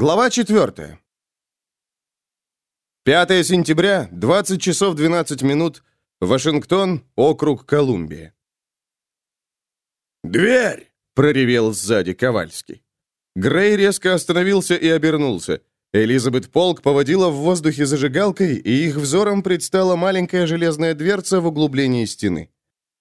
Глава 4. 5 сентября, 20 часов 12 минут, Вашингтон, округ Колумбия. «Дверь!» — проревел сзади Ковальский. Грей резко остановился и обернулся. Элизабет Полк поводила в воздухе зажигалкой, и их взором предстала маленькая железная дверца в углублении стены.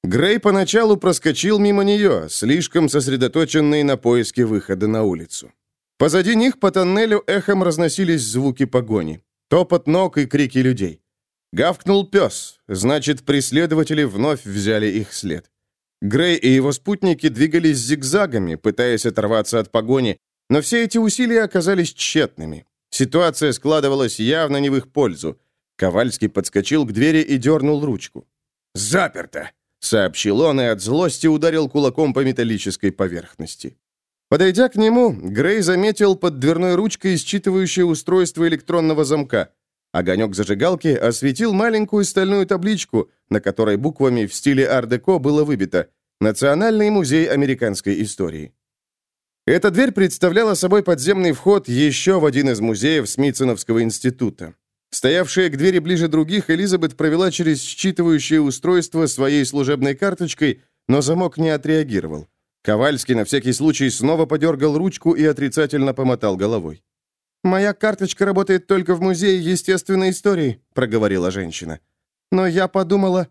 Грей поначалу проскочил мимо нее, слишком сосредоточенный на поиске выхода на улицу. Позади них по тоннелю эхом разносились звуки погони. Топот ног и крики людей. Гавкнул пес, значит, преследователи вновь взяли их след. Грей и его спутники двигались зигзагами, пытаясь оторваться от погони, но все эти усилия оказались тщетными. Ситуация складывалась явно не в их пользу. Ковальский подскочил к двери и дернул ручку. «Заперто!» — сообщил он и от злости ударил кулаком по металлической поверхности. Подойдя к нему, Грей заметил под дверной ручкой считывающее устройство электронного замка. Огонек зажигалки осветил маленькую стальную табличку, на которой буквами в стиле ар-деко было выбито «Национальный музей американской истории». Эта дверь представляла собой подземный вход еще в один из музеев Смитсоновского института. Стоявшая к двери ближе других, Элизабет провела через считывающее устройство своей служебной карточкой, но замок не отреагировал. Ковальский на всякий случай снова подергал ручку и отрицательно помотал головой. «Моя карточка работает только в Музее естественной истории», — проговорила женщина. «Но я подумала...»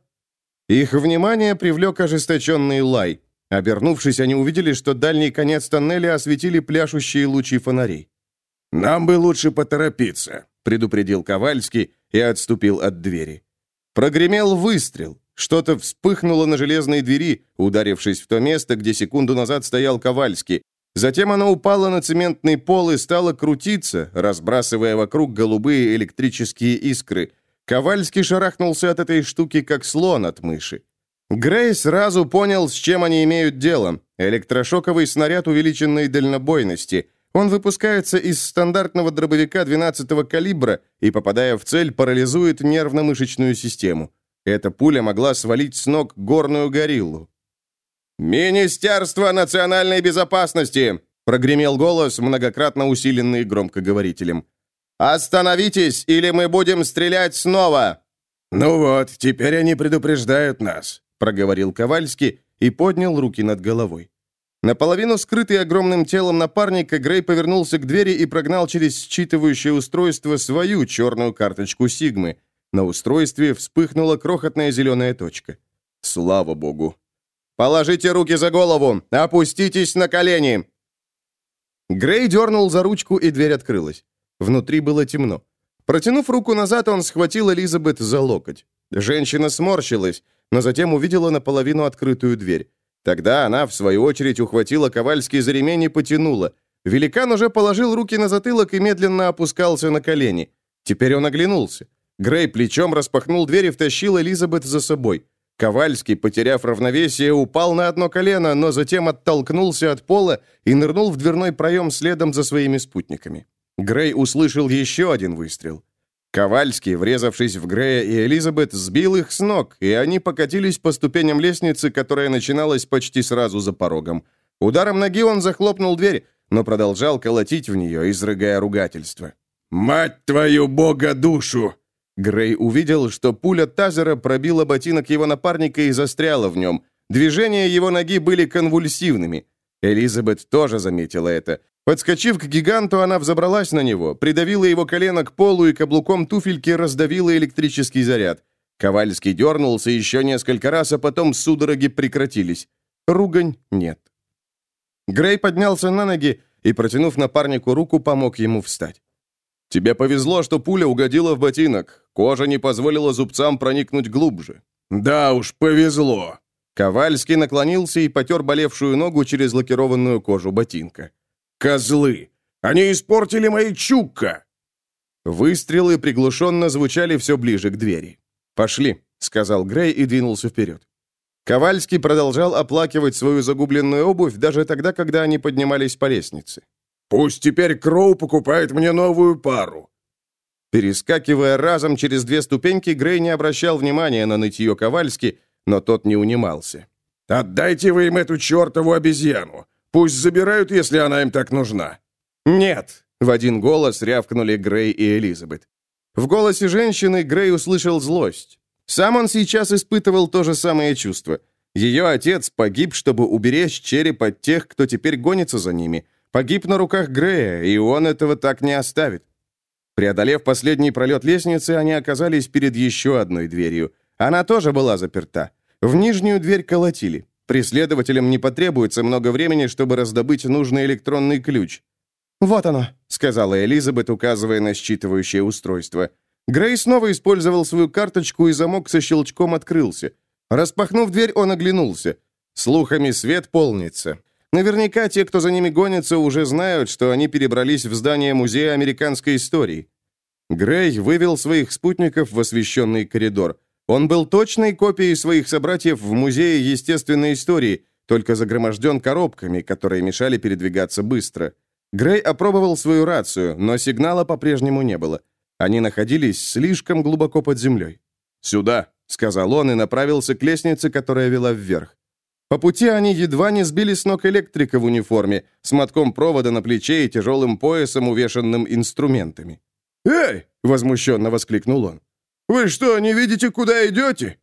Их внимание привлек ожесточенный лай. Обернувшись, они увидели, что дальний конец тоннеля осветили пляшущие лучи фонарей. «Нам бы лучше поторопиться», — предупредил Ковальский и отступил от двери. Прогремел выстрел. Что-то вспыхнуло на железной двери, ударившись в то место, где секунду назад стоял Ковальский. Затем она упала на цементный пол и стала крутиться, разбрасывая вокруг голубые электрические искры. Ковальский шарахнулся от этой штуки, как слон от мыши. Грей сразу понял, с чем они имеют дело. Электрошоковый снаряд увеличенной дальнобойности. Он выпускается из стандартного дробовика 12-го калибра и, попадая в цель, парализует нервно-мышечную систему. Эта пуля могла свалить с ног горную гориллу. «Министерство национальной безопасности!» прогремел голос, многократно усиленный громкоговорителем. «Остановитесь, или мы будем стрелять снова!» «Ну вот, теперь они предупреждают нас», — проговорил Ковальский и поднял руки над головой. Наполовину скрытый огромным телом напарника, Грей повернулся к двери и прогнал через считывающее устройство свою черную карточку Сигмы. На устройстве вспыхнула крохотная зеленая точка. Слава богу. «Положите руки за голову! Опуститесь на колени!» Грей дернул за ручку, и дверь открылась. Внутри было темно. Протянув руку назад, он схватил Элизабет за локоть. Женщина сморщилась, но затем увидела наполовину открытую дверь. Тогда она, в свою очередь, ухватила Ковальский за ремень и потянула. Великан уже положил руки на затылок и медленно опускался на колени. Теперь он оглянулся. Грей плечом распахнул дверь и втащил Элизабет за собой. Ковальский, потеряв равновесие, упал на одно колено, но затем оттолкнулся от пола и нырнул в дверной проем следом за своими спутниками. Грей услышал еще один выстрел. Ковальский, врезавшись в Грея и Элизабет, сбил их с ног, и они покатились по ступеням лестницы, которая начиналась почти сразу за порогом. Ударом ноги он захлопнул дверь, но продолжал колотить в нее, изрыгая ругательство. «Мать твою бога душу!» Грей увидел, что пуля тазера пробила ботинок его напарника и застряла в нем. Движения его ноги были конвульсивными. Элизабет тоже заметила это. Подскочив к гиганту, она взобралась на него, придавила его колено к полу и каблуком туфельки раздавила электрический заряд. Ковальский дернулся еще несколько раз, а потом судороги прекратились. Ругань нет. Грей поднялся на ноги и, протянув напарнику руку, помог ему встать. Тебе повезло, что пуля угодила в ботинок. Кожа не позволила зубцам проникнуть глубже. Да уж, повезло. Ковальский наклонился и потер болевшую ногу через лакированную кожу ботинка. Козлы! Они испортили мои чукка! Выстрелы приглушенно звучали все ближе к двери. «Пошли», — сказал Грей и двинулся вперед. Ковальский продолжал оплакивать свою загубленную обувь даже тогда, когда они поднимались по лестнице. Пусть теперь Кроу покупает мне новую пару». Перескакивая разом через две ступеньки, Грей не обращал внимания на нытье Ковальски, но тот не унимался. «Отдайте вы им эту чертову обезьяну. Пусть забирают, если она им так нужна». «Нет!» В один голос рявкнули Грей и Элизабет. В голосе женщины Грей услышал злость. Сам он сейчас испытывал то же самое чувство. Ее отец погиб, чтобы уберечь череп от тех, кто теперь гонится за ними. Погиб на руках Грея, и он этого так не оставит. Преодолев последний пролет лестницы, они оказались перед еще одной дверью. Она тоже была заперта. В нижнюю дверь колотили. Преследователям не потребуется много времени, чтобы раздобыть нужный электронный ключ. «Вот оно», — сказала Элизабет, указывая на считывающее устройство. Грей снова использовал свою карточку, и замок со щелчком открылся. Распахнув дверь, он оглянулся. Слухами свет полнится. Наверняка те, кто за ними гонится, уже знают, что они перебрались в здание Музея американской истории. Грей вывел своих спутников в освещенный коридор. Он был точной копией своих собратьев в Музее естественной истории, только загроможден коробками, которые мешали передвигаться быстро. Грей опробовал свою рацию, но сигнала по-прежнему не было. Они находились слишком глубоко под землей. «Сюда», — сказал он и направился к лестнице, которая вела вверх. По пути они едва не сбили с ног электрика в униформе, с мотком провода на плече и тяжелым поясом, увешанным инструментами. «Эй!» — возмущенно воскликнул он. «Вы что, не видите, куда идете?»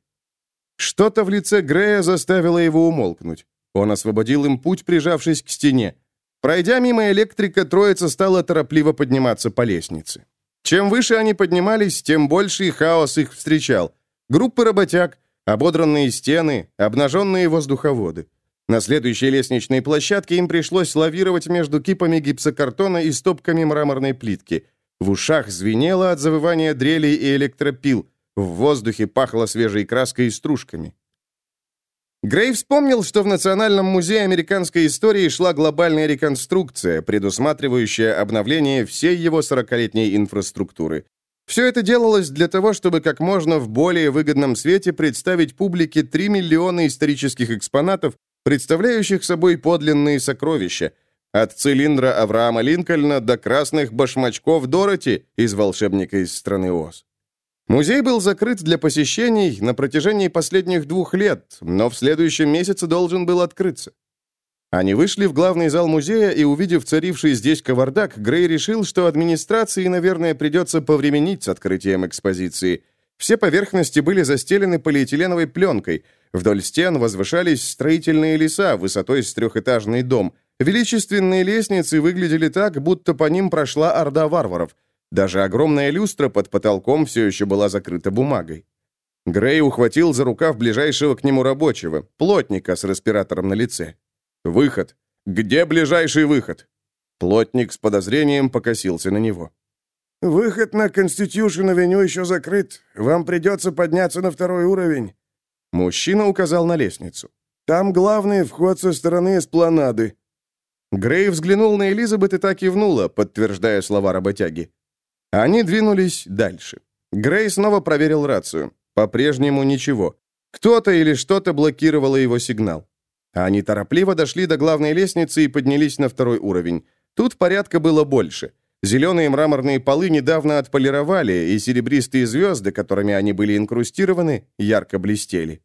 Что-то в лице Грея заставило его умолкнуть. Он освободил им путь, прижавшись к стене. Пройдя мимо электрика, троица стала торопливо подниматься по лестнице. Чем выше они поднимались, тем больший хаос их встречал. Группы работяг, ободранные стены, обнаженные воздуховоды. На следующей лестничной площадке им пришлось лавировать между кипами гипсокартона и стопками мраморной плитки. В ушах звенело от завывания дрелей и электропил. В воздухе пахло свежей краской и стружками. Грей вспомнил, что в Национальном музее американской истории шла глобальная реконструкция, предусматривающая обновление всей его 40-летней инфраструктуры. Все это делалось для того, чтобы как можно в более выгодном свете представить публике 3 миллиона исторических экспонатов, представляющих собой подлинные сокровища, от цилиндра Авраама Линкольна до красных башмачков Дороти из «Волшебника из страны Оз». Музей был закрыт для посещений на протяжении последних двух лет, но в следующем месяце должен был открыться. Они вышли в главный зал музея, и, увидев царивший здесь кавардак, Грей решил, что администрации, наверное, придется повременить с открытием экспозиции. Все поверхности были застелены полиэтиленовой пленкой. Вдоль стен возвышались строительные леса высотой с трехэтажный дом. Величественные лестницы выглядели так, будто по ним прошла орда варваров. Даже огромная люстра под потолком все еще была закрыта бумагой. Грей ухватил за рукав ближайшего к нему рабочего, плотника с респиратором на лице. «Выход! Где ближайший выход?» Плотник с подозрением покосился на него. «Выход на Конститюшн-авеню еще закрыт. Вам придется подняться на второй уровень». Мужчина указал на лестницу. «Там главный вход со стороны эспланады». Грей взглянул на Элизабет и так кивнула, подтверждая слова работяги. Они двинулись дальше. Грей снова проверил рацию. По-прежнему ничего. Кто-то или что-то блокировало его сигнал. Они торопливо дошли до главной лестницы и поднялись на второй уровень. Тут порядка было больше. Зеленые мраморные полы недавно отполировали, и серебристые звезды, которыми они были инкрустированы, ярко блестели.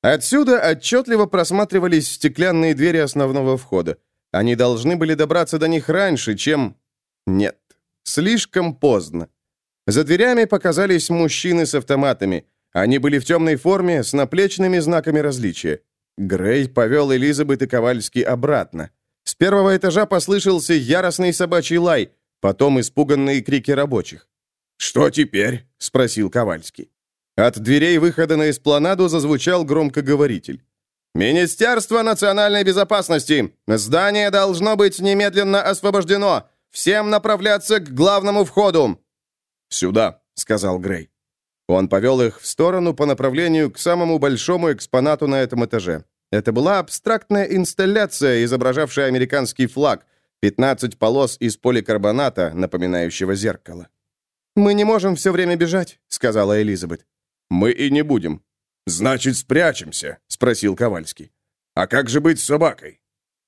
Отсюда отчетливо просматривались стеклянные двери основного входа. Они должны были добраться до них раньше, чем... Нет. Слишком поздно. За дверями показались мужчины с автоматами. Они были в темной форме, с наплечными знаками различия. Грей повел Элизабет и Ковальский обратно. С первого этажа послышался яростный собачий лай, потом испуганные крики рабочих. «Что теперь?» — спросил Ковальский. От дверей выхода на эспланаду зазвучал громкоговоритель. «Министерство национальной безопасности! Здание должно быть немедленно освобождено! Всем направляться к главному входу!» «Сюда», — сказал Грей. Он повел их в сторону по направлению к самому большому экспонату на этом этаже. Это была абстрактная инсталляция, изображавшая американский флаг, 15 полос из поликарбоната, напоминающего зеркало. «Мы не можем все время бежать», — сказала Элизабет. «Мы и не будем». «Значит, спрячемся?» — спросил Ковальский. «А как же быть с собакой?»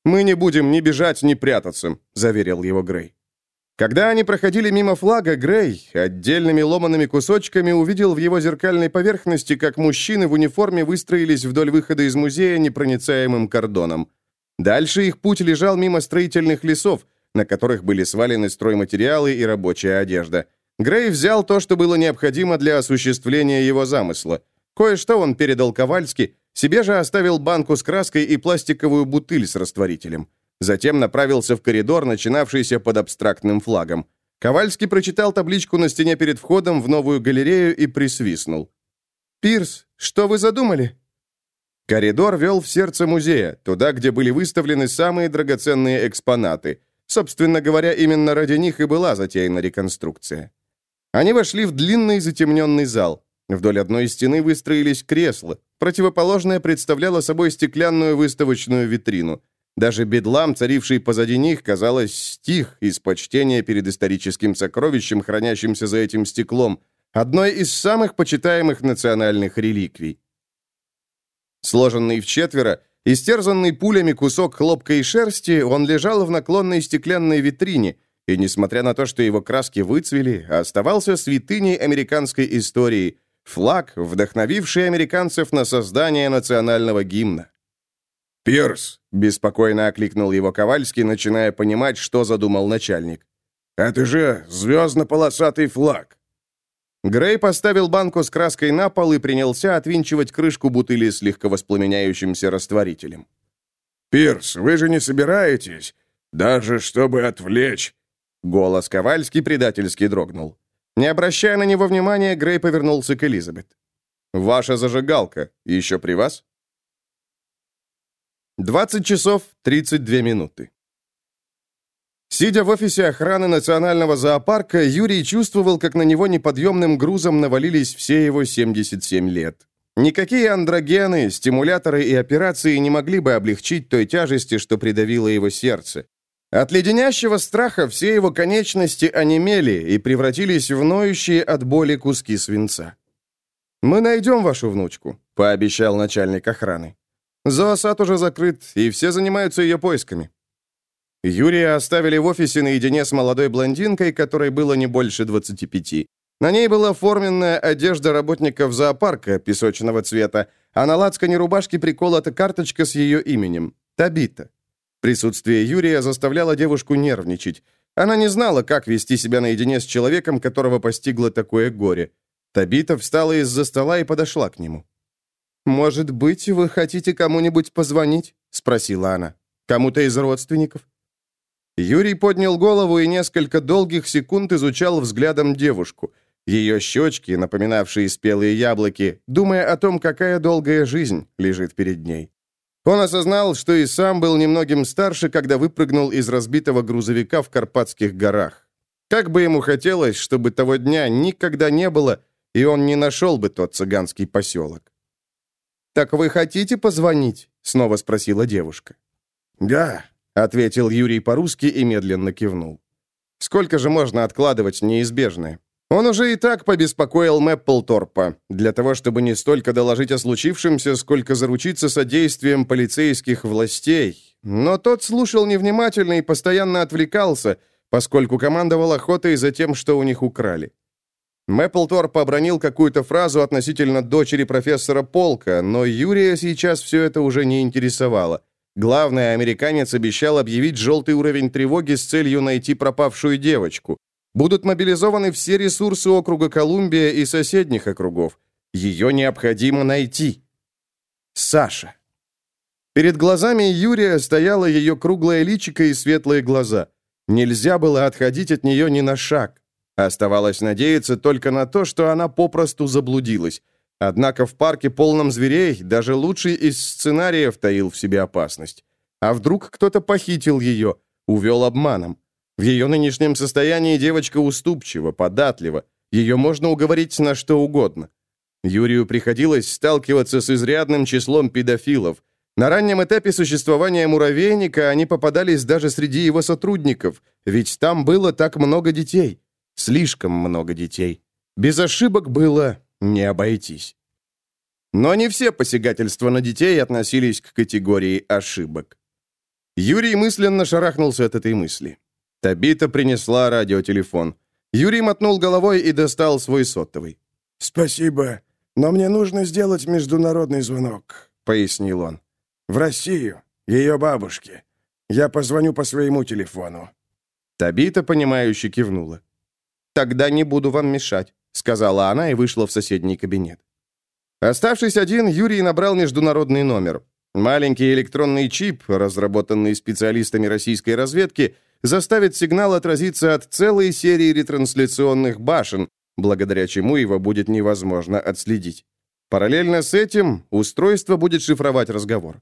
«Мы не будем ни бежать, ни прятаться», — заверил его Грей. Когда они проходили мимо флага, Грей отдельными ломаными кусочками увидел в его зеркальной поверхности, как мужчины в униформе выстроились вдоль выхода из музея непроницаемым кордоном. Дальше их путь лежал мимо строительных лесов, на которых были свалены стройматериалы и рабочая одежда. Грей взял то, что было необходимо для осуществления его замысла. Кое-что он передал Ковальски, себе же оставил банку с краской и пластиковую бутыль с растворителем. Затем направился в коридор, начинавшийся под абстрактным флагом. Ковальский прочитал табличку на стене перед входом в новую галерею и присвистнул. «Пирс, что вы задумали?» Коридор вел в сердце музея, туда, где были выставлены самые драгоценные экспонаты. Собственно говоря, именно ради них и была затеяна реконструкция. Они вошли в длинный затемненный зал. Вдоль одной стены выстроились кресла. Противоположное представляло собой стеклянную выставочную витрину. Даже бедлам, царивший позади них, казалось, стих из почтения перед историческим сокровищем, хранящимся за этим стеклом, одной из самых почитаемых национальных реликвий. Сложенный в четверо, истерзанный пулями кусок хлопка и шерсти, он лежал в наклонной стеклянной витрине, и, несмотря на то, что его краски выцвели, оставался святыней американской истории, флаг, вдохновивший американцев на создание национального гимна. «Пирс!» — беспокойно окликнул его Ковальский, начиная понимать, что задумал начальник. «Это же звездно-полосатый флаг!» Грей поставил банку с краской на пол и принялся отвинчивать крышку бутыли с легковоспламеняющимся растворителем. «Пирс, вы же не собираетесь? Даже чтобы отвлечь...» Голос Ковальский предательски дрогнул. Не обращая на него внимания, Грей повернулся к Элизабет. «Ваша зажигалка еще при вас?» 20 часов 32 минуты. Сидя в офисе охраны национального зоопарка, Юрий чувствовал, как на него неподъемным грузом навалились все его 77 лет. Никакие андрогены, стимуляторы и операции не могли бы облегчить той тяжести, что придавило его сердце. От леденящего страха все его конечности онемели и превратились в ноющие от боли куски свинца. «Мы найдем вашу внучку», — пообещал начальник охраны. «Зоосад уже закрыт, и все занимаются ее поисками. Юрия оставили в офисе наедине с молодой блондинкой, которой было не больше 25. На ней была форменная одежда работников зоопарка песочного цвета, а на лацкане рубашки приколота карточка с ее именем – Табита. Присутствие Юрия заставляло девушку нервничать. Она не знала, как вести себя наедине с человеком, которого постигло такое горе. Табита встала из-за стола и подошла к нему. «Может быть, вы хотите кому-нибудь позвонить?» – спросила она. «Кому-то из родственников?» Юрий поднял голову и несколько долгих секунд изучал взглядом девушку. Ее щечки, напоминавшие спелые яблоки, думая о том, какая долгая жизнь лежит перед ней. Он осознал, что и сам был немногим старше, когда выпрыгнул из разбитого грузовика в Карпатских горах. Как бы ему хотелось, чтобы того дня никогда не было, и он не нашел бы тот цыганский поселок. «Так вы хотите позвонить?» — снова спросила девушка. «Да», — ответил Юрий по-русски и медленно кивнул. «Сколько же можно откладывать неизбежное?» Он уже и так побеспокоил Мэпплторпа, для того, чтобы не столько доложить о случившемся, сколько заручиться содействием полицейских властей. Но тот слушал невнимательно и постоянно отвлекался, поскольку командовал охотой за тем, что у них украли. Мэпплторп обронил какую-то фразу относительно дочери профессора Полка, но Юрия сейчас все это уже не интересовало. Главное, американец обещал объявить желтый уровень тревоги с целью найти пропавшую девочку. Будут мобилизованы все ресурсы округа Колумбия и соседних округов. Ее необходимо найти. Саша. Перед глазами Юрия стояла ее круглое личико и светлые глаза. Нельзя было отходить от нее ни на шаг. Оставалось надеяться только на то, что она попросту заблудилась. Однако в парке, полном зверей, даже лучший из сценариев таил в себе опасность. А вдруг кто-то похитил ее, увел обманом? В ее нынешнем состоянии девочка уступчива, податлива. Ее можно уговорить на что угодно. Юрию приходилось сталкиваться с изрядным числом педофилов. На раннем этапе существования муравейника они попадались даже среди его сотрудников, ведь там было так много детей. Слишком много детей. Без ошибок было не обойтись. Но не все посягательства на детей относились к категории ошибок. Юрий мысленно шарахнулся от этой мысли. Табита принесла радиотелефон. Юрий мотнул головой и достал свой сотовый. «Спасибо, но мне нужно сделать международный звонок», — пояснил он. «В Россию, ее бабушке. Я позвоню по своему телефону». Табита, понимающе кивнула. «Тогда не буду вам мешать», — сказала она и вышла в соседний кабинет. Оставшись один, Юрий набрал международный номер. Маленький электронный чип, разработанный специалистами российской разведки, заставит сигнал отразиться от целой серии ретрансляционных башен, благодаря чему его будет невозможно отследить. Параллельно с этим устройство будет шифровать разговор.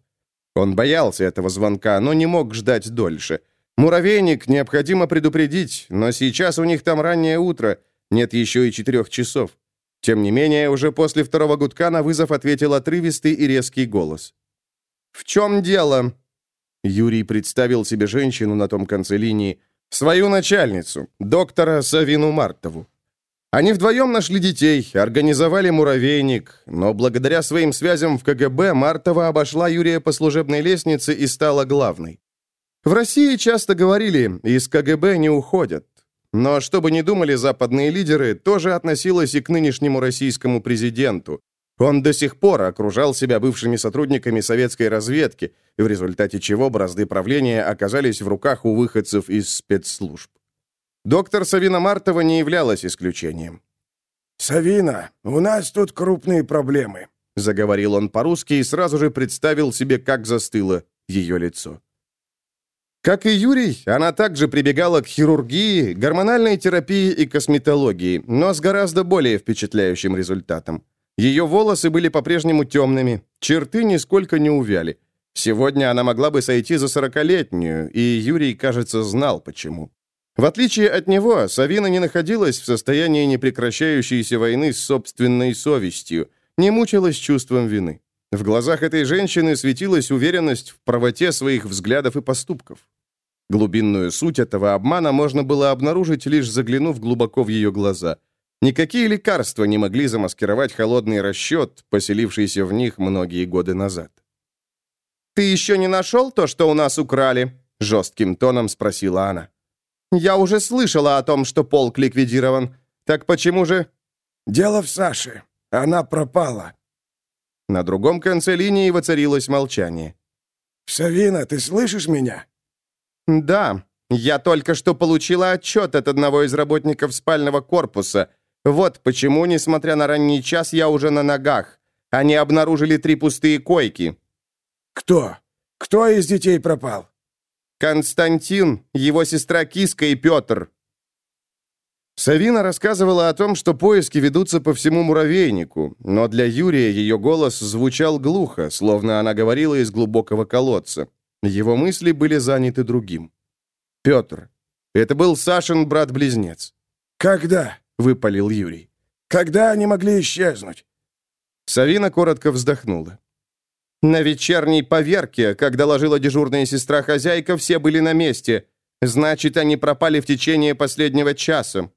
Он боялся этого звонка, но не мог ждать дольше. Муравейник необходимо предупредить, но сейчас у них там раннее утро, нет еще и четырех часов. Тем не менее, уже после второго гудка на вызов ответил отрывистый и резкий голос. «В чем дело?» Юрий представил себе женщину на том конце линии, свою начальницу, доктора Савину Мартову. Они вдвоем нашли детей, организовали муравейник, но благодаря своим связям в КГБ Мартова обошла Юрия по служебной лестнице и стала главной. В России часто говорили, из КГБ не уходят. Но, что бы ни думали западные лидеры, тоже относилось и к нынешнему российскому президенту. Он до сих пор окружал себя бывшими сотрудниками советской разведки, в результате чего бразды правления оказались в руках у выходцев из спецслужб. Доктор Савина Мартова не являлась исключением. «Савина, у нас тут крупные проблемы», — заговорил он по-русски и сразу же представил себе, как застыло ее лицо. Как и Юрий, она также прибегала к хирургии, гормональной терапии и косметологии, но с гораздо более впечатляющим результатом. Ее волосы были по-прежнему темными, черты нисколько не увяли. Сегодня она могла бы сойти за сорокалетнюю, и Юрий, кажется, знал почему. В отличие от него, Савина не находилась в состоянии непрекращающейся войны с собственной совестью, не мучилась чувством вины. В глазах этой женщины светилась уверенность в правоте своих взглядов и поступков. Глубинную суть этого обмана можно было обнаружить, лишь заглянув глубоко в ее глаза. Никакие лекарства не могли замаскировать холодный расчет, поселившийся в них многие годы назад. «Ты еще не нашел то, что у нас украли?» — жестким тоном спросила она. Я уже слышала о том, что полк ликвидирован. Так почему же...» «Дело в Саше. Она пропала». На другом конце линии воцарилось молчание. «Савина, ты слышишь меня?» «Да. Я только что получила отчет от одного из работников спального корпуса. Вот почему, несмотря на ранний час, я уже на ногах. Они обнаружили три пустые койки». «Кто? Кто из детей пропал?» Константин, его сестра Киска и Петр». Савина рассказывала о том, что поиски ведутся по всему муравейнику, но для Юрия ее голос звучал глухо, словно она говорила из глубокого колодца. Его мысли были заняты другим. Петр. Это был Сашин брат-близнец. «Когда?» — выпалил Юрий. «Когда они могли исчезнуть?» Савина коротко вздохнула. На вечерней поверке, когда ложила дежурная сестра-хозяйка, все были на месте. Значит, они пропали в течение последнего часа.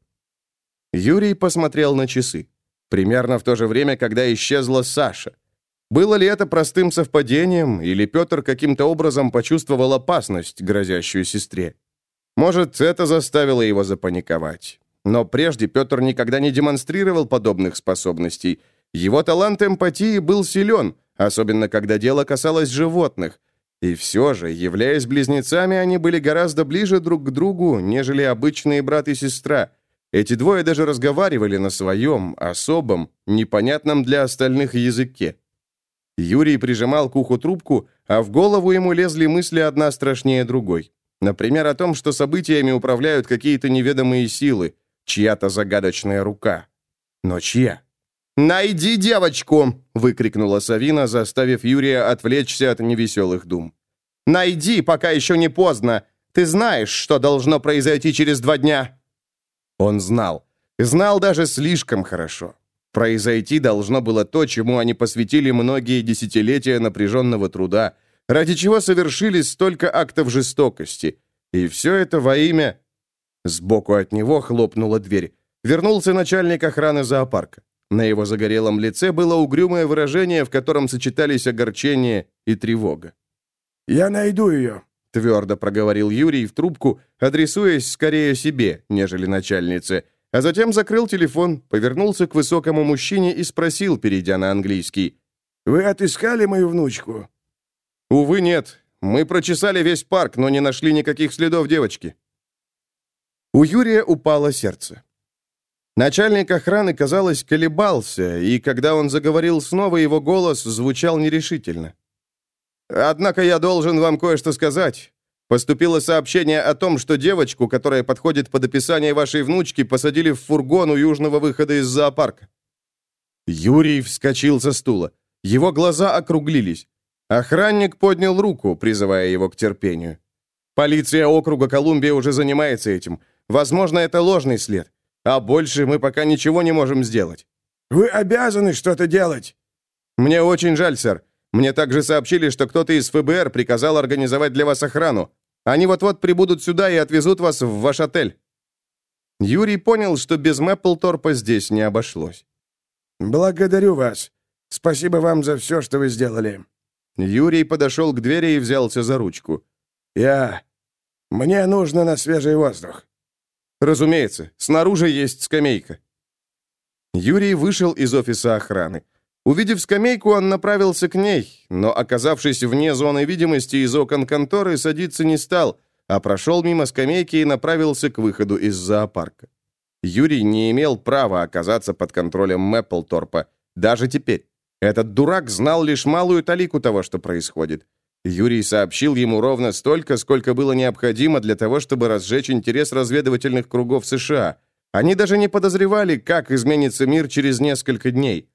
Юрий посмотрел на часы. Примерно в то же время, когда исчезла Саша. Было ли это простым совпадением, или Петр каким-то образом почувствовал опасность, грозящую сестре? Может, это заставило его запаниковать. Но прежде Петр никогда не демонстрировал подобных способностей. Его талант эмпатии был силен, особенно когда дело касалось животных. И все же, являясь близнецами, они были гораздо ближе друг к другу, нежели обычные брат и сестра. Эти двое даже разговаривали на своем, особом, непонятном для остальных языке. Юрий прижимал к уху трубку, а в голову ему лезли мысли одна страшнее другой. Например, о том, что событиями управляют какие-то неведомые силы, чья-то загадочная рука. Но чья? «Найди девочку!» — выкрикнула Савина, заставив Юрия отвлечься от невеселых дум. «Найди, пока еще не поздно! Ты знаешь, что должно произойти через два дня!» Он знал. Знал даже слишком хорошо. Произойти должно было то, чему они посвятили многие десятилетия напряженного труда, ради чего совершили столько актов жестокости. И все это во имя... Сбоку от него хлопнула дверь. Вернулся начальник охраны зоопарка. На его загорелом лице было угрюмое выражение, в котором сочетались огорчение и тревога. «Я найду ее», — твердо проговорил Юрий в трубку, адресуясь скорее себе, нежели начальнице, а затем закрыл телефон, повернулся к высокому мужчине и спросил, перейдя на английский. «Вы отыскали мою внучку?» «Увы, нет. Мы прочесали весь парк, но не нашли никаких следов девочки». У Юрия упало сердце. Начальник охраны, казалось, колебался, и когда он заговорил снова, его голос звучал нерешительно. «Однако я должен вам кое-что сказать. Поступило сообщение о том, что девочку, которая подходит под описание вашей внучки, посадили в фургон у южного выхода из зоопарка». Юрий вскочил со стула. Его глаза округлились. Охранник поднял руку, призывая его к терпению. «Полиция округа Колумбия уже занимается этим. Возможно, это ложный след. А больше мы пока ничего не можем сделать». «Вы обязаны что-то делать». «Мне очень жаль, сэр. Мне также сообщили, что кто-то из ФБР приказал организовать для вас охрану. Они вот-вот прибудут сюда и отвезут вас в ваш отель». Юрий понял, что без Мэпплторпа здесь не обошлось. «Благодарю вас. Спасибо вам за все, что вы сделали». Юрий подошел к двери и взялся за ручку. «Я... Мне нужно на свежий воздух». «Разумеется, снаружи есть скамейка». Юрий вышел из офиса охраны. Увидев скамейку, он направился к ней, но, оказавшись вне зоны видимости из окон конторы, садиться не стал, а прошел мимо скамейки и направился к выходу из зоопарка. Юрий не имел права оказаться под контролем Мэпплторпа, даже теперь. Этот дурак знал лишь малую талику того, что происходит. Юрий сообщил ему ровно столько, сколько было необходимо для того, чтобы разжечь интерес разведывательных кругов США. Они даже не подозревали, как изменится мир через несколько дней.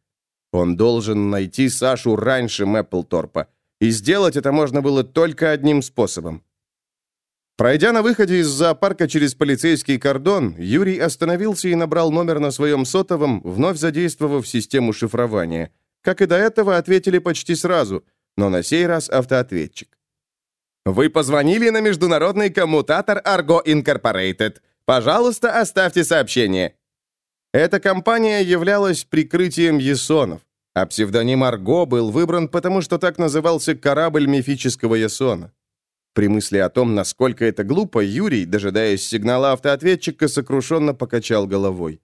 Он должен найти Сашу раньше Мэпплторпа. И сделать это можно было только одним способом. Пройдя на выходе из зоопарка через полицейский кордон, Юрий остановился и набрал номер на своем сотовом, вновь задействовав систему шифрования. Как и до этого, ответили почти сразу – но на сей раз автоответчик. «Вы позвонили на международный коммутатор Argo Incorporated. Пожалуйста, оставьте сообщение». Эта компания являлась прикрытием Ясонов, а псевдоним Арго был выбран потому, что так назывался корабль мифического Ясона. При мысли о том, насколько это глупо, Юрий, дожидаясь сигнала автоответчика, сокрушенно покачал головой.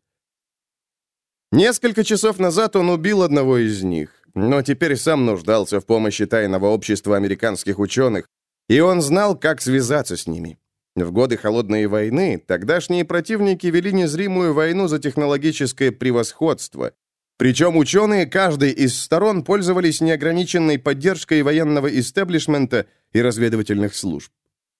Несколько часов назад он убил одного из них но теперь сам нуждался в помощи тайного общества американских ученых, и он знал, как связаться с ними. В годы Холодной войны тогдашние противники вели незримую войну за технологическое превосходство. Причем ученые каждой из сторон пользовались неограниченной поддержкой военного истеблишмента и разведывательных служб.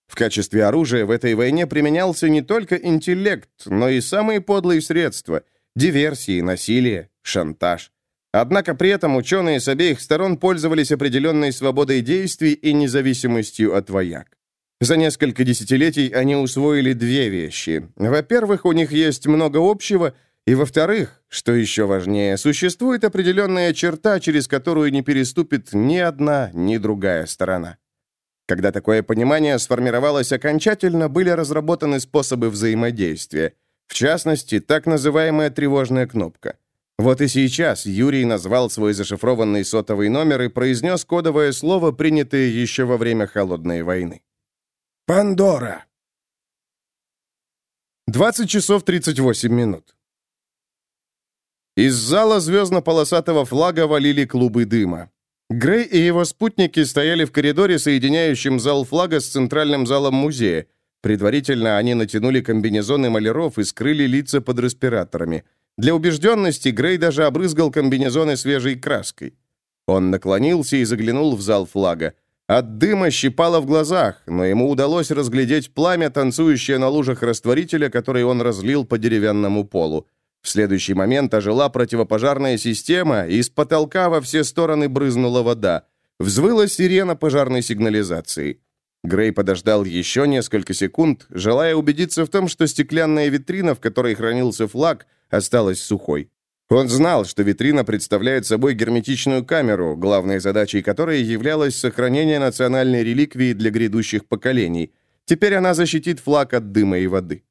В качестве оружия в этой войне применялся не только интеллект, но и самые подлые средства – диверсии, насилие, шантаж. Однако при этом ученые с обеих сторон пользовались определенной свободой действий и независимостью от вояк. За несколько десятилетий они усвоили две вещи. Во-первых, у них есть много общего, и во-вторых, что еще важнее, существует определенная черта, через которую не переступит ни одна, ни другая сторона. Когда такое понимание сформировалось окончательно, были разработаны способы взаимодействия. В частности, так называемая тревожная кнопка. Вот и сейчас Юрий назвал свой зашифрованный сотовый номер и произнес кодовое слово, принятое еще во время Холодной войны. «Пандора». 20 часов 38 минут. Из зала звездно-полосатого флага валили клубы дыма. Грей и его спутники стояли в коридоре, соединяющем зал флага с центральным залом музея. Предварительно они натянули комбинезоны маляров и скрыли лица под респираторами – для убежденности Грей даже обрызгал комбинезоны свежей краской. Он наклонился и заглянул в зал флага. От дыма щипало в глазах, но ему удалось разглядеть пламя, танцующее на лужах растворителя, который он разлил по деревянному полу. В следующий момент ожила противопожарная система, и с потолка во все стороны брызнула вода. Взвыла сирена пожарной сигнализации. Грей подождал еще несколько секунд, желая убедиться в том, что стеклянная витрина, в которой хранился флаг, осталась сухой. Он знал, что витрина представляет собой герметичную камеру, главной задачей которой являлось сохранение национальной реликвии для грядущих поколений. Теперь она защитит флаг от дыма и воды.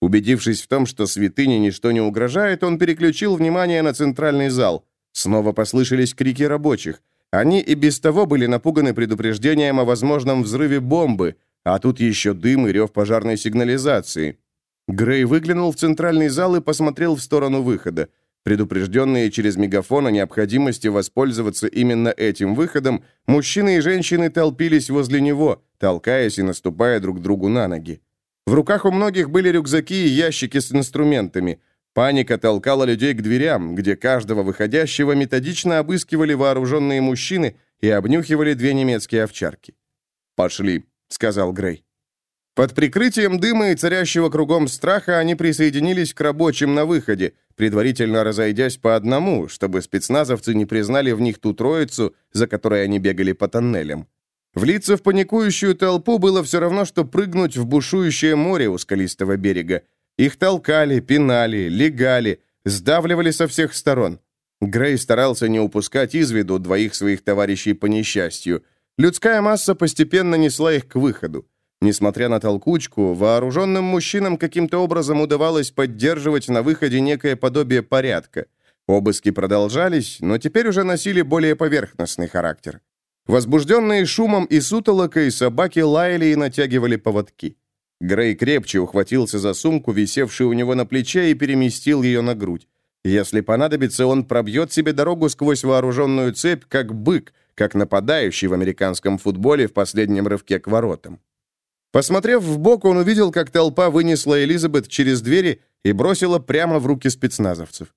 Убедившись в том, что святыне ничто не угрожает, он переключил внимание на центральный зал. Снова послышались крики рабочих. Они и без того были напуганы предупреждением о возможном взрыве бомбы, а тут еще дым и рев пожарной сигнализации. Грей выглянул в центральный зал и посмотрел в сторону выхода. Предупрежденные через мегафон о необходимости воспользоваться именно этим выходом, мужчины и женщины толпились возле него, толкаясь и наступая друг другу на ноги. В руках у многих были рюкзаки и ящики с инструментами. Паника толкала людей к дверям, где каждого выходящего методично обыскивали вооруженные мужчины и обнюхивали две немецкие овчарки. «Пошли», — сказал Грей. Под прикрытием дыма и царящего кругом страха они присоединились к рабочим на выходе, предварительно разойдясь по одному, чтобы спецназовцы не признали в них ту троицу, за которой они бегали по тоннелям. Влиться в паникующую толпу было все равно, что прыгнуть в бушующее море у скалистого берега. Их толкали, пинали, легали, сдавливали со всех сторон. Грей старался не упускать из виду двоих своих товарищей по несчастью. Людская масса постепенно несла их к выходу. Несмотря на толкучку, вооруженным мужчинам каким-то образом удавалось поддерживать на выходе некое подобие порядка. Обыски продолжались, но теперь уже носили более поверхностный характер. Возбужденные шумом и сутолокой собаки лаяли и натягивали поводки. Грей крепче ухватился за сумку, висевшую у него на плече, и переместил ее на грудь. Если понадобится, он пробьет себе дорогу сквозь вооруженную цепь, как бык, как нападающий в американском футболе в последнем рывке к воротам. Посмотрев в бок, он увидел, как толпа вынесла Элизабет через двери и бросила прямо в руки спецназовцев.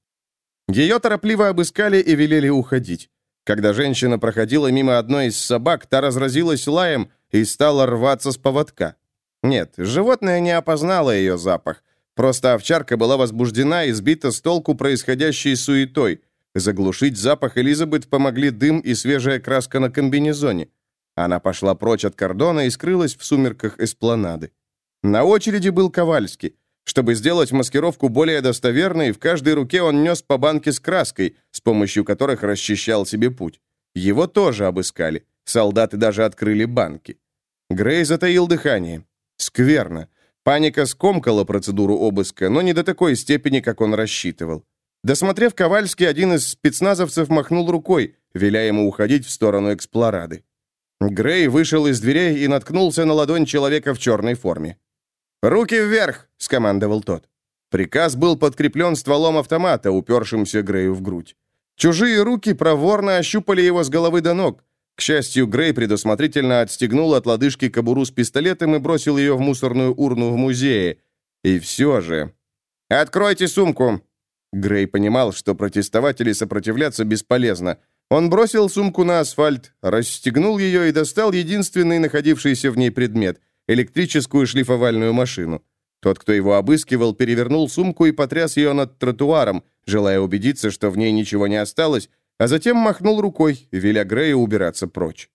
Ее торопливо обыскали и велели уходить. Когда женщина проходила мимо одной из собак, та разразилась лаем и стала рваться с поводка. Нет, животное не опознало ее запах. Просто овчарка была возбуждена и сбита с толку происходящей суетой. Заглушить запах Элизабет помогли дым и свежая краска на комбинезоне. Она пошла прочь от кордона и скрылась в сумерках эспланады. На очереди был Ковальский. Чтобы сделать маскировку более достоверной, в каждой руке он нес по банке с краской, с помощью которых расчищал себе путь. Его тоже обыскали. Солдаты даже открыли банки. Грей затаил дыхание. Скверно. Паника скомкала процедуру обыска, но не до такой степени, как он рассчитывал. Досмотрев Ковальский, один из спецназовцев махнул рукой, веля ему уходить в сторону эксплорады. Грей вышел из дверей и наткнулся на ладонь человека в черной форме. «Руки вверх!» — скомандовал тот. Приказ был подкреплен стволом автомата, упершимся Грею в грудь. Чужие руки проворно ощупали его с головы до ног. К счастью, Грей предусмотрительно отстегнул от лодыжки кобуру с пистолетом и бросил ее в мусорную урну в музее. И все же... «Откройте сумку!» Грей понимал, что протестовать или сопротивляться бесполезно. Он бросил сумку на асфальт, расстегнул ее и достал единственный находившийся в ней предмет — электрическую шлифовальную машину. Тот, кто его обыскивал, перевернул сумку и потряс ее над тротуаром, желая убедиться, что в ней ничего не осталось, а затем махнул рукой, веля Грею убираться прочь.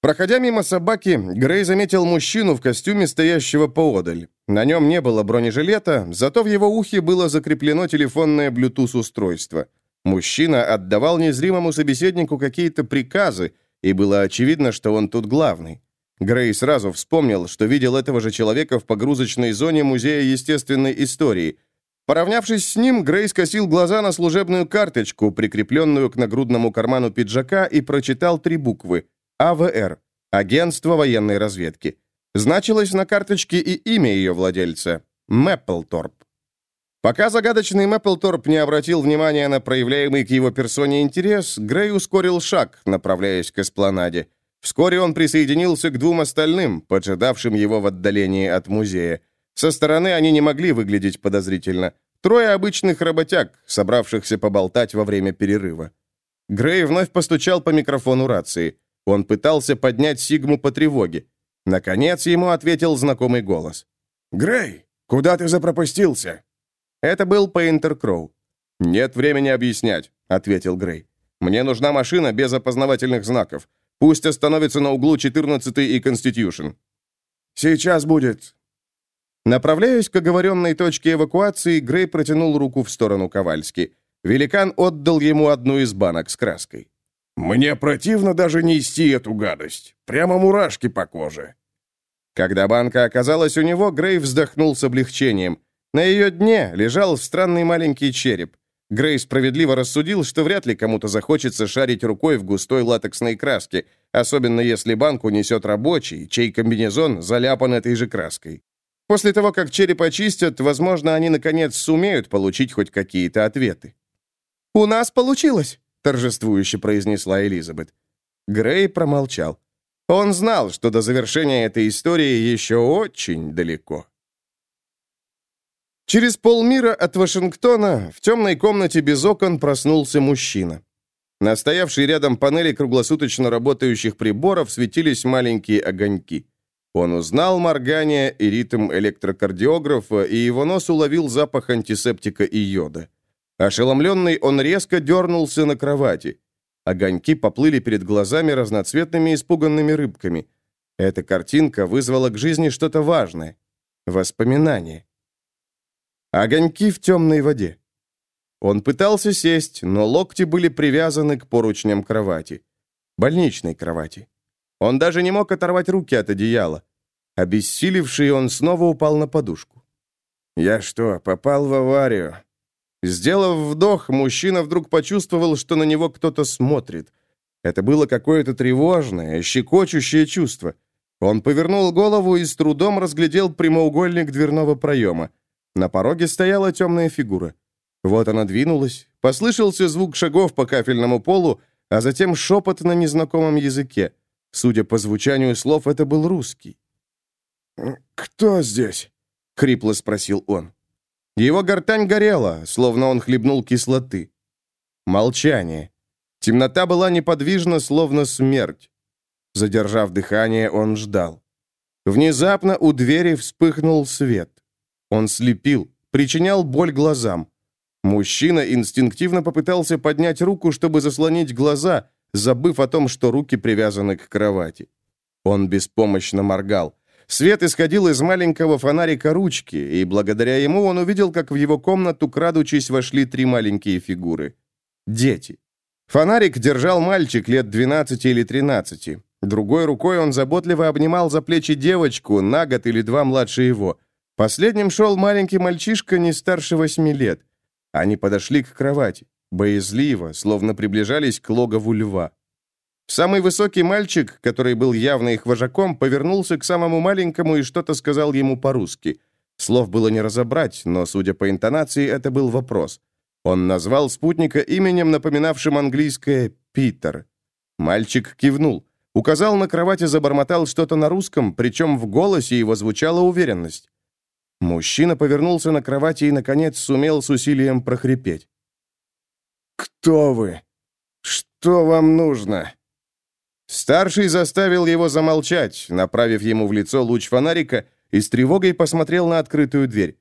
Проходя мимо собаки, Грей заметил мужчину в костюме, стоящего поодаль. На нем не было бронежилета, зато в его ухе было закреплено телефонное Bluetooth-устройство — Мужчина отдавал незримому собеседнику какие-то приказы, и было очевидно, что он тут главный. Грей сразу вспомнил, что видел этого же человека в погрузочной зоне Музея естественной истории. Поравнявшись с ним, Грей скосил глаза на служебную карточку, прикрепленную к нагрудному карману пиджака, и прочитал три буквы «АВР» — Агентство военной разведки. Значилось на карточке и имя ее владельца — Мэпплторп. Пока загадочный Мэпплторп не обратил внимания на проявляемый к его персоне интерес, Грей ускорил шаг, направляясь к эспланаде. Вскоре он присоединился к двум остальным, поджидавшим его в отдалении от музея. Со стороны они не могли выглядеть подозрительно. Трое обычных работяг, собравшихся поболтать во время перерыва. Грей вновь постучал по микрофону рации. Он пытался поднять Сигму по тревоге. Наконец ему ответил знакомый голос. «Грей, куда ты запропастился?» Это был Пейнтер Кроу. «Нет времени объяснять», — ответил Грей. «Мне нужна машина без опознавательных знаков. Пусть остановится на углу 14 и Конститюшн». «Сейчас будет». Направляясь к оговоренной точке эвакуации, Грей протянул руку в сторону Ковальски. Великан отдал ему одну из банок с краской. «Мне противно даже нести эту гадость. Прямо мурашки по коже». Когда банка оказалась у него, Грей вздохнул с облегчением — на ее дне лежал странный маленький череп. Грей справедливо рассудил, что вряд ли кому-то захочется шарить рукой в густой латексной краске, особенно если банку несет рабочий, чей комбинезон заляпан этой же краской. После того, как череп очистят, возможно, они, наконец, сумеют получить хоть какие-то ответы. «У нас получилось!» — торжествующе произнесла Элизабет. Грей промолчал. Он знал, что до завершения этой истории еще очень далеко. Через полмира от Вашингтона в темной комнате без окон проснулся мужчина. На стоявшей рядом панели круглосуточно работающих приборов светились маленькие огоньки. Он узнал моргание и ритм электрокардиографа, и его нос уловил запах антисептика и йода. Ошеломленный, он резко дернулся на кровати. Огоньки поплыли перед глазами разноцветными испуганными рыбками. Эта картинка вызвала к жизни что-то важное. Воспоминание. Огоньки в темной воде. Он пытался сесть, но локти были привязаны к поручням кровати. Больничной кровати. Он даже не мог оторвать руки от одеяла. Обессилевший, он снова упал на подушку. «Я что, попал в аварию?» Сделав вдох, мужчина вдруг почувствовал, что на него кто-то смотрит. Это было какое-то тревожное, щекочущее чувство. Он повернул голову и с трудом разглядел прямоугольник дверного проема. На пороге стояла темная фигура. Вот она двинулась, послышался звук шагов по кафельному полу, а затем шепот на незнакомом языке. Судя по звучанию слов, это был русский. «Кто здесь?» — хрипло спросил он. Его гортань горела, словно он хлебнул кислоты. Молчание. Темнота была неподвижна, словно смерть. Задержав дыхание, он ждал. Внезапно у двери вспыхнул свет. Он слепил, причинял боль глазам. Мужчина инстинктивно попытался поднять руку, чтобы заслонить глаза, забыв о том, что руки привязаны к кровати. Он беспомощно моргал. Свет исходил из маленького фонарика ручки, и благодаря ему он увидел, как в его комнату, крадучись, вошли три маленькие фигуры. Дети. Фонарик держал мальчик лет 12 или 13. Другой рукой он заботливо обнимал за плечи девочку, на год или два младше его. Последним шел маленький мальчишка не старше восьми лет. Они подошли к кровати боязливо, словно приближались к логову льва. Самый высокий мальчик, который был явно их вожаком, повернулся к самому маленькому и что-то сказал ему по-русски. Слов было не разобрать, но, судя по интонации, это был вопрос. Он назвал спутника именем, напоминавшим английское «Питер». Мальчик кивнул. Указал на кровать и забормотал что-то на русском, причем в голосе его звучала уверенность. Мужчина повернулся на кровати и, наконец, сумел с усилием прохрипеть. «Кто вы? Что вам нужно?» Старший заставил его замолчать, направив ему в лицо луч фонарика и с тревогой посмотрел на открытую дверь.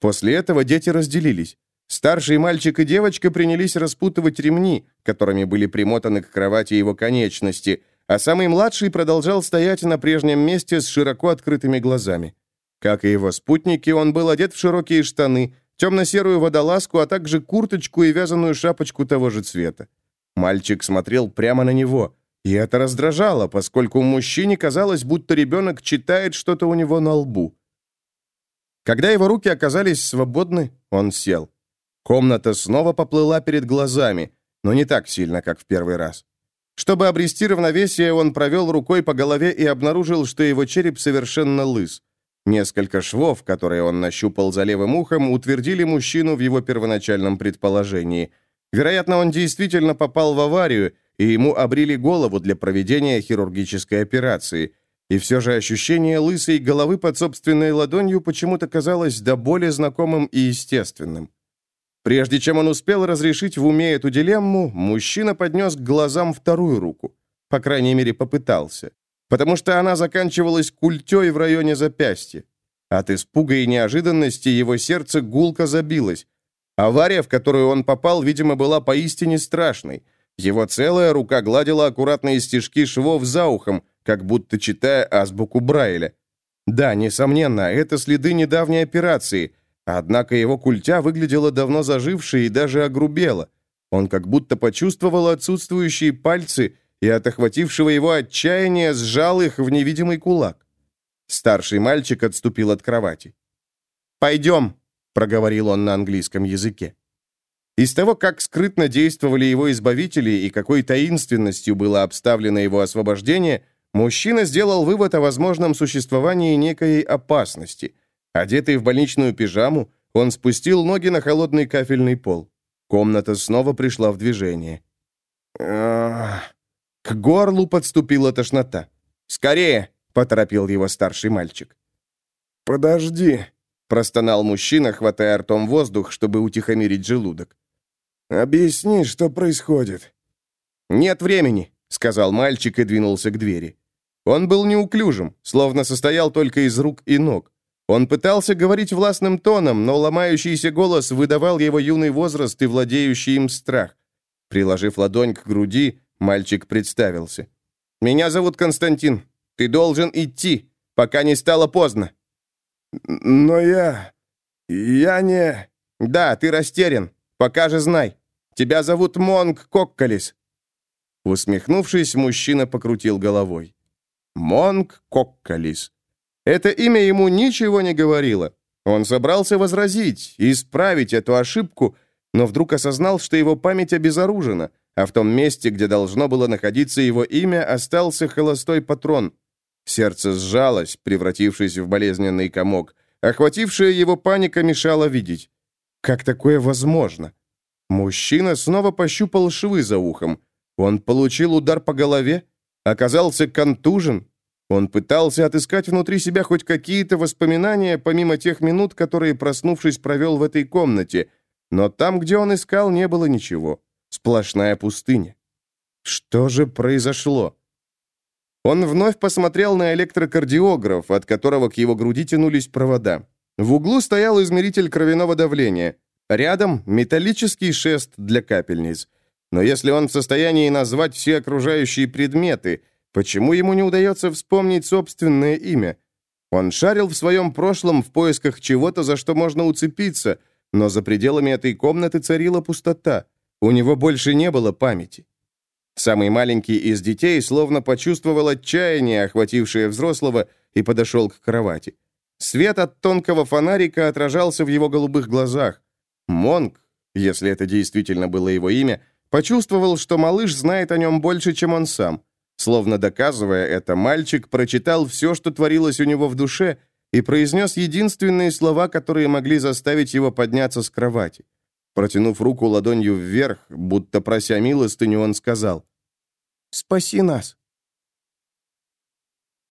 После этого дети разделились. Старший мальчик и девочка принялись распутывать ремни, которыми были примотаны к кровати его конечности, а самый младший продолжал стоять на прежнем месте с широко открытыми глазами. Как и его спутники, он был одет в широкие штаны, темно-серую водолазку, а также курточку и вязаную шапочку того же цвета. Мальчик смотрел прямо на него, и это раздражало, поскольку мужчине казалось, будто ребенок читает что-то у него на лбу. Когда его руки оказались свободны, он сел. Комната снова поплыла перед глазами, но не так сильно, как в первый раз. Чтобы обрести равновесие, он провел рукой по голове и обнаружил, что его череп совершенно лыс. Несколько швов, которые он нащупал за левым ухом, утвердили мужчину в его первоначальном предположении. Вероятно, он действительно попал в аварию, и ему обрили голову для проведения хирургической операции. И все же ощущение лысой головы под собственной ладонью почему-то казалось до более знакомым и естественным. Прежде чем он успел разрешить в уме эту дилемму, мужчина поднес к глазам вторую руку. По крайней мере, попытался потому что она заканчивалась культей в районе запястья. От испуга и неожиданности его сердце гулко забилось. Авария, в которую он попал, видимо, была поистине страшной. Его целая рука гладила аккуратные стежки швов за ухом, как будто читая азбуку Брайля. Да, несомненно, это следы недавней операции, однако его культя выглядела давно зажившей и даже огрубела. Он как будто почувствовал отсутствующие пальцы и от охватившего его отчаяния сжал их в невидимый кулак. Старший мальчик отступил от кровати. «Пойдем», — проговорил он на английском языке. Из того, как скрытно действовали его избавители и какой таинственностью было обставлено его освобождение, мужчина сделал вывод о возможном существовании некой опасности. Одетый в больничную пижаму, он спустил ноги на холодный кафельный пол. Комната снова пришла в движение. «Ах...» К горлу подступила тошнота. «Скорее!» — поторопил его старший мальчик. «Подожди!» — простонал мужчина, хватая ртом воздух, чтобы утихомирить желудок. «Объясни, что происходит». «Нет времени», — сказал мальчик и двинулся к двери. Он был неуклюжим, словно состоял только из рук и ног. Он пытался говорить властным тоном, но ломающийся голос выдавал его юный возраст и владеющий им страх. Приложив ладонь к груди, мальчик представился. «Меня зовут Константин. Ты должен идти, пока не стало поздно». «Но я... я не...» «Да, ты растерян. Пока же знай. Тебя зовут Монг Коккалис». Усмехнувшись, мужчина покрутил головой. Монг Коккалис. Это имя ему ничего не говорило. Он собрался возразить, исправить эту ошибку, но вдруг осознал, что его память обезоружена, а в том месте, где должно было находиться его имя, остался холостой патрон. Сердце сжалось, превратившись в болезненный комок. Охватившая его паника мешала видеть. Как такое возможно? Мужчина снова пощупал швы за ухом. Он получил удар по голове? Оказался контужен? Он пытался отыскать внутри себя хоть какие-то воспоминания, помимо тех минут, которые, проснувшись, провел в этой комнате. Но там, где он искал, не было ничего. Сплошная пустыня. Что же произошло? Он вновь посмотрел на электрокардиограф, от которого к его груди тянулись провода. В углу стоял измеритель кровяного давления. Рядом металлический шест для капельниц. Но если он в состоянии назвать все окружающие предметы – Почему ему не удается вспомнить собственное имя? Он шарил в своем прошлом в поисках чего-то, за что можно уцепиться, но за пределами этой комнаты царила пустота. У него больше не было памяти. Самый маленький из детей словно почувствовал отчаяние, охватившее взрослого, и подошел к кровати. Свет от тонкого фонарика отражался в его голубых глазах. Монг, если это действительно было его имя, почувствовал, что малыш знает о нем больше, чем он сам. Словно доказывая это, мальчик прочитал все, что творилось у него в душе, и произнес единственные слова, которые могли заставить его подняться с кровати. Протянув руку ладонью вверх, будто прося милостыню, он сказал «Спаси нас».